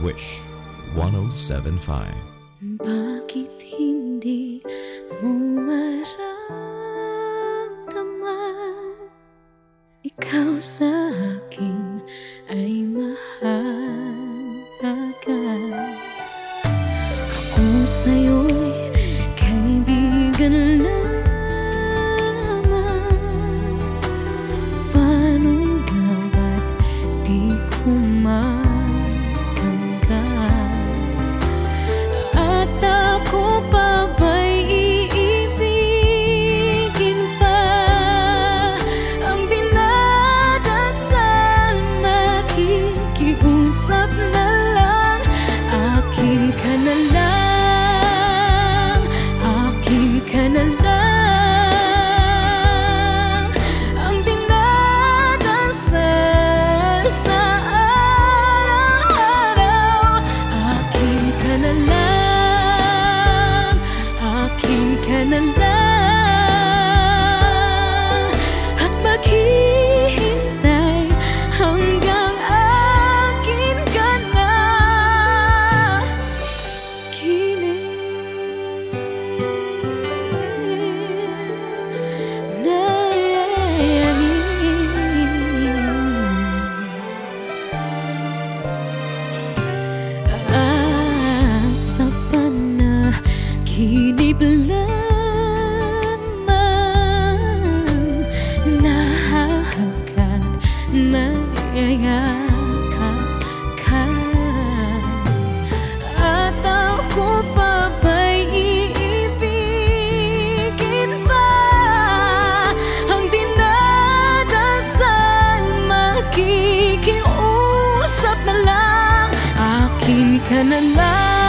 1075. Bakit hindi mo maramdaman? Ikaw sa akin ay mahalaga. Ako sa'yo'y kaibigan lamang panaginip lamang Nahahagkat, nayayakap ka. At ako pa ba'y iibigin pa Ang dinadasal? Makikiusap na lang Akin ka na lang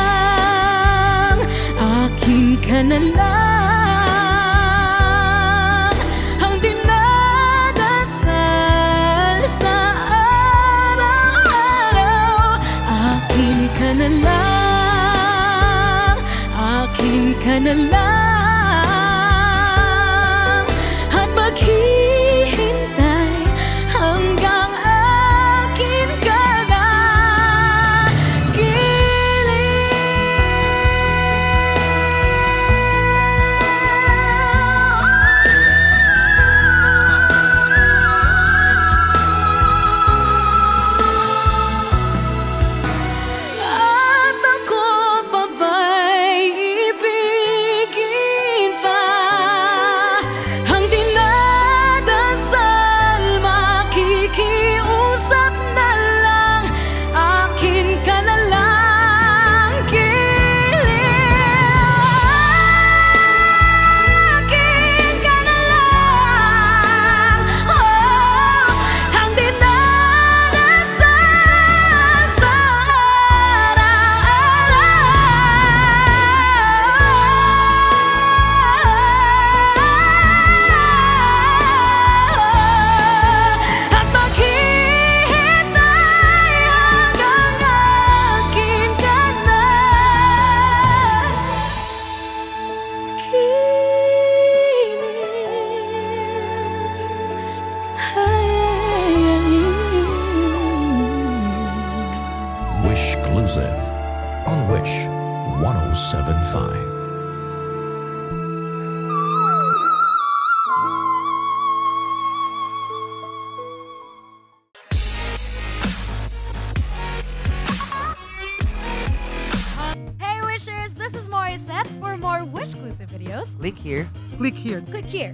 ka na lang. Ang dinadasal sa araw-araw Akin ka na lang. Akin ka na lang. At maghihintay 1075. Hey Wishers, this is Morissette. For more Wish exclusive videos, Click here. Click here. click here.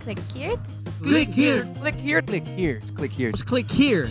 Click here. Click here. Click here. Click here. Click here. Just click here.